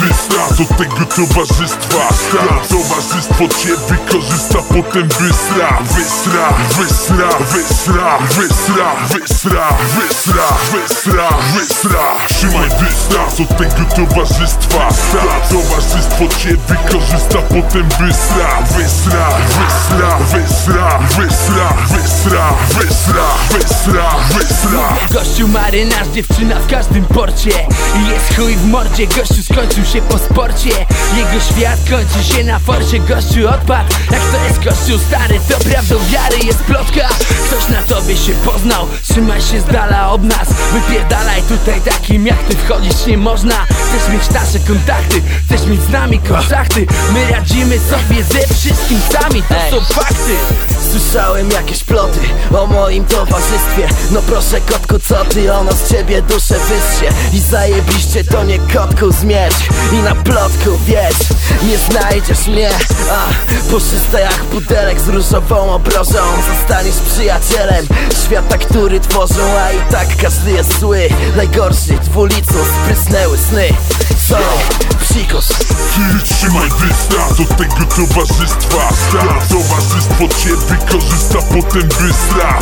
do tego towarzystwa Stara towarzystwo cię wykorzysta, potem wysra Wysra, wysra, wysra, wysra, wysra, wysra, wysra, wysra Trzymaj dystans od tego towarzystwa Stara towarzystwo cię wykorzysta, potem wysra Wysra, wysra, wysra, wysra, wysra, wysra, wysra, wysra Gościu marynarz, dziewczyna w każdym porcie jest chuj w mordzie, gościu skończył się po sporcie. Jego świat kończy się na forcie, gościu odpadł Jak to jest gościu stary, to prawdą wiary jest plotka. Ktoś na tobie się poznał, trzymaj się z dala od nas. Wypierdalaj tutaj takim jak ty wchodzić nie można. Chcesz mieć nasze kontakty, chcesz mieć z nami kontrakty My radzimy sobie ze wszystkim sami, to są fakty Słyszałem jakieś ploty o moim towarzystwie. No proszę kotku, co ty, ono z ciebie duszę wyssie I zajebiście to nie kotku zmierzch I na plotku wiesz, nie znajdziesz mnie. A puszyste jak pudelek z różową obrożą. Zostaniesz przyjacielem świata, który tworzą A i tak każdy jest zły. Najgorszy, w ulicu sprysnęły sny. Są tego towarzystwa. Stara towarzystwo cię wykorzysta, potem wysra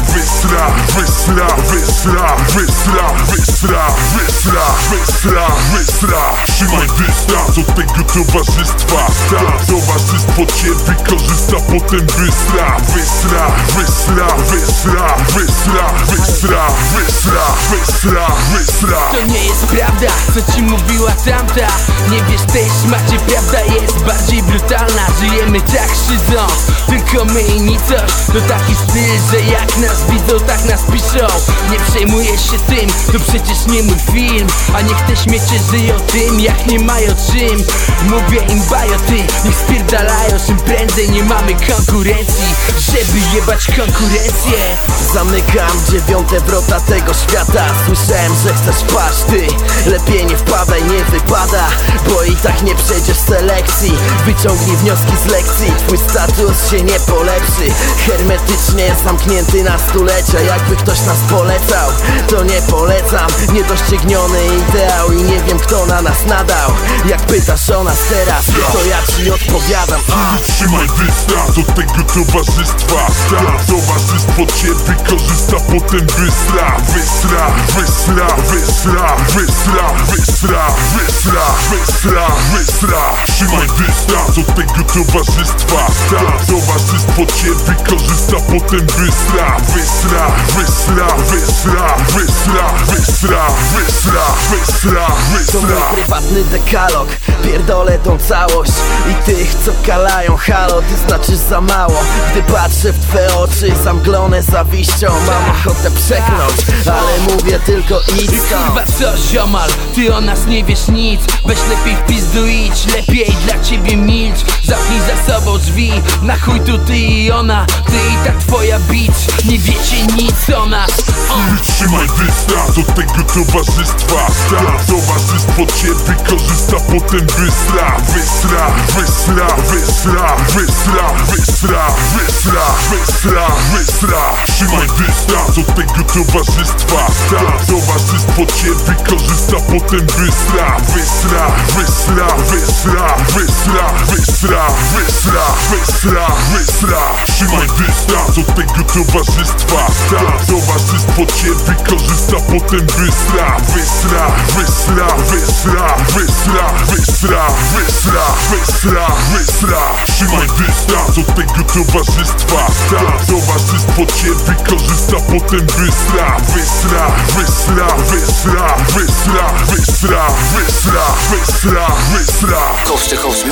Wysra, wysra, wysra, wysra, wysra, wysra, wysra, Trzymaj dystans od tego towarzystwa. Stara towarzystwo cię wykorzysta, potem wysra. Wysra, wysra, wysra, wysra, wysra, wysra, wysra, wysra. To nie jest prawda, co ci mówiła tamta. Nie wiesz tej szmacie, prawda jest bardziej brutalna. Żyjemy tak szydzą, nicość To taki styl, że jak nas widzą, tak nas piszą. Nie przejmujesz się tym, to przecież nie mój film. A niech te śmiecie żyją tym, jak nie mają czym. Mówię im bajo ty, niech spierdalają czym prędzej Nie mamy konkurencji, żeby jebać konkurencję. Zamykam dziewiąte wrota tego świata. Słyszałem, że chcesz paść ty. Lepiej nie wpadaj, nie wypada Bo i tak nie przejdziesz selekcji. Wyciągnij wnioski z lekcji Twój status się nie polepszy. Hermetycznie zamknięty na stulecia Jakby ktoś nas polecał. To nie polecam Niedościgniony ideał I nie wiem kto na nas nadał. Jak pytasz o nas teraz To ja ci odpowiadam. Trzymaj dystans od tego towarzystwa. Stara towarzystwo cię wykorzysta, potem wysra Wysra, wysra, wysra, wysra, wysra, wysra, wysra, wysra Trzymaj dystans od tego towarzystwa Stara towarzystwo cię wykorzysta, potem wysra Wysra, wysra, wysra, wysra, wysra, wysra, wysra, To mój wysra prywatny dekalog. Pierdolę tą całość. I tych co kalają. Halo, ty znaczysz za mało. Gdy patrzę w twe oczy Zamglone zawiścią. Mam ochotę przeknąć Ale mówię tylko idź I kurwa co ziomal, ty o nas nie wiesz nic. Weź lepiej w pizdu idź, lepiej dla ciebie milcz. Zamknij za sobą drzwi, na chuj tu ty i ona? Ty i ta twoja bitch, nie wiecie nic o nas. O. Dystans od tego towarzystwa. Stara towarzystwo cię wykorzysta, potem wysra Wysra, wysra, wysra, wysra, wysra, wysra, wysra, wysra Trzymaj dystans od tego towarzystwa Stara towarzystwo cię wykorzysta, potem wysra Wysra, wysra, wysra, wysra, wysra, wysra, wysra, wysra Trzymaj dystans od tego towarzystwa Stara towarzystwo cię wykorzysta, potem wysra Wysra, wysra, wysra, wysra, wysra, wysra, wysra, wysra Trzymaj dystans od tego towarzystwa Stara towarzystwo cię wykorzysta, potem wysra Wysra, wysra, wysra, wysra, wysra, wysra, wysra, wysra Mix.